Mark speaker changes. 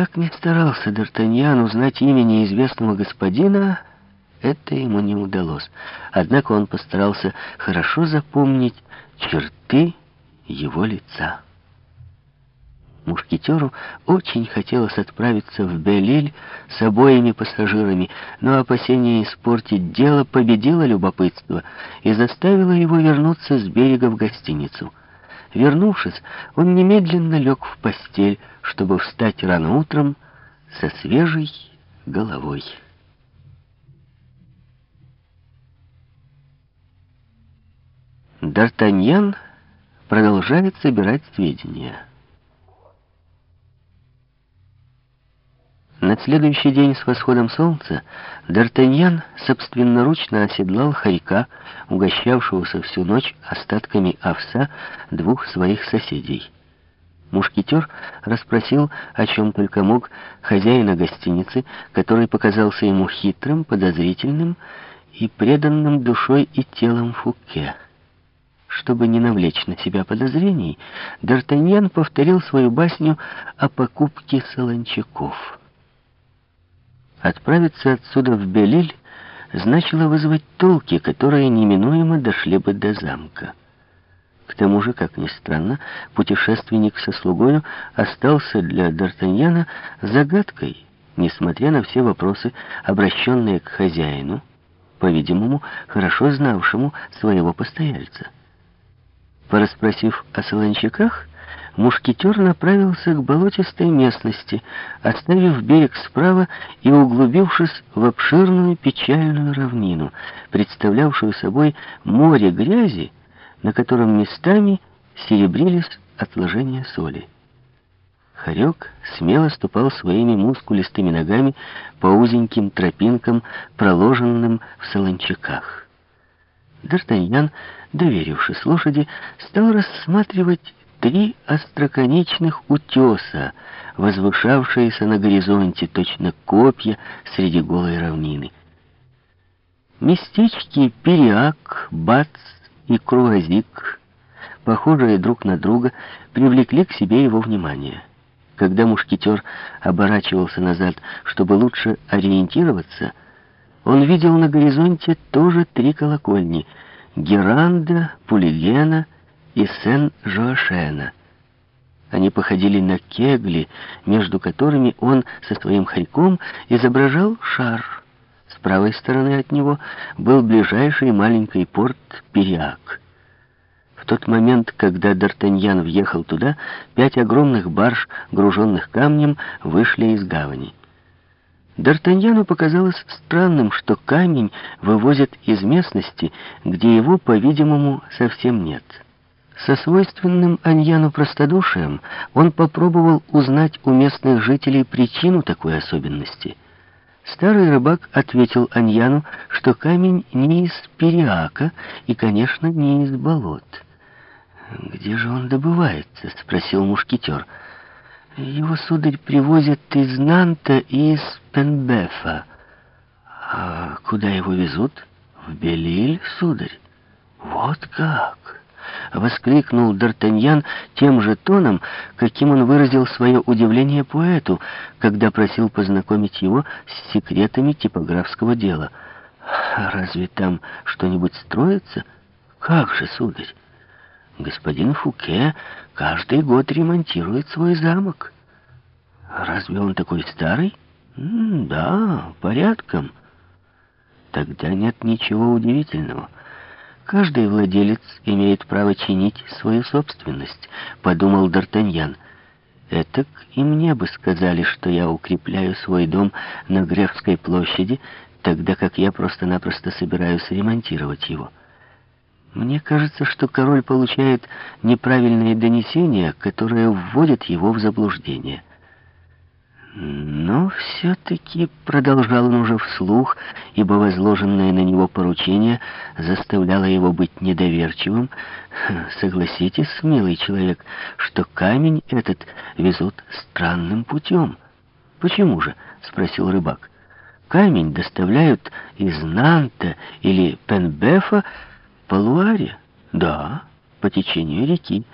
Speaker 1: Как ни старался Д'Артаньян узнать имя неизвестного господина, это ему не удалось. Однако он постарался хорошо запомнить черты его лица. Мушкетеру очень хотелось отправиться в Белиль с обоими пассажирами, но опасение испортить дело победило любопытство и заставило его вернуться с берега в гостиницу. Вернувшись, он немедленно лег в постель, чтобы встать рано утром со свежей головой. Д'Артаньян продолжает собирать сведения. На следующий день с восходом солнца Д'Артаньян собственноручно оседлал хорька, угощавшегося всю ночь остатками овса двух своих соседей. Мушкетер расспросил, о чем только мог, хозяина гостиницы, который показался ему хитрым, подозрительным и преданным душой и телом Фуке. Чтобы не навлечь на себя подозрений, Д'Артаньян повторил свою басню о покупке солончаков. Отправиться отсюда в Белиль значило вызвать толки, которые неминуемо дошли бы до замка. К тому же, как ни странно, путешественник со слугою остался для Д'Артаньяна загадкой, несмотря на все вопросы, обращенные к хозяину, по-видимому, хорошо знавшему своего постояльца. Пораспросив о солончаках, мушкетер направился к болотистой местности, оставив берег справа и углубившись в обширную печальную равнину, представлявшую собой море грязи, на котором местами серебрились отложения соли. Хорек смело ступал своими мускулистыми ногами по узеньким тропинкам, проложенным в солончаках. Д'Артаньян, доверившись лошади, стал рассматривать три остроконечных утеса, возвышавшиеся на горизонте, точно копья среди голой равнины. Местечки Периак, Бац и Круазик, похожие друг на друга, привлекли к себе его внимание. Когда мушкетер оборачивался назад, чтобы лучше ориентироваться, он видел на горизонте тоже три колокольни — Геранда, Пулигена и Сен-Жоашена. Они походили на кегли, между которыми он со своим хорьком изображал шар. С правой стороны от него был ближайший маленький порт Периак. В тот момент, когда Д'Артаньян въехал туда, пять огромных барж, груженных камнем, вышли из гавани. Д'Артаньяну показалось странным, что камень вывозят из местности, где его, по-видимому, совсем нет. Со свойственным Аньяну простодушием он попробовал узнать у местных жителей причину такой особенности. Старый рыбак ответил Аньяну, что камень не из Периака и, конечно, не из болот. «Где же он добывается?» — спросил мушкетер. «Его, сударь, привозят из Нанта и из Пенбефа. А куда его везут? В Белиль, сударь. Вот как!» — воскликнул Д'Артаньян тем же тоном, каким он выразил свое удивление поэту, когда просил познакомить его с секретами типографского дела. «Разве там что-нибудь строится? Как же, сударь? Господин Фуке каждый год ремонтирует свой замок. Разве он такой старый? М да, порядком. Тогда нет ничего удивительного». Каждый владелец имеет право чинить свою собственность, подумал Д'Артаньян. Этак и мне бы сказали, что я укрепляю свой дом на Гревской площади, тогда как я просто-напросто собираюсь ремонтировать его. Мне кажется, что король получает неправильные донесения, которые вводят его в заблуждение. Но все-таки, продолжал он уже вслух, ибо возложенное на него поручение заставляло его быть недоверчивым, согласитесь, милый человек, что камень этот везут странным путем. «Почему же?» — спросил рыбак. «Камень доставляют из Нанта или Пенбефа по Луаре?» «Да, по течению реки».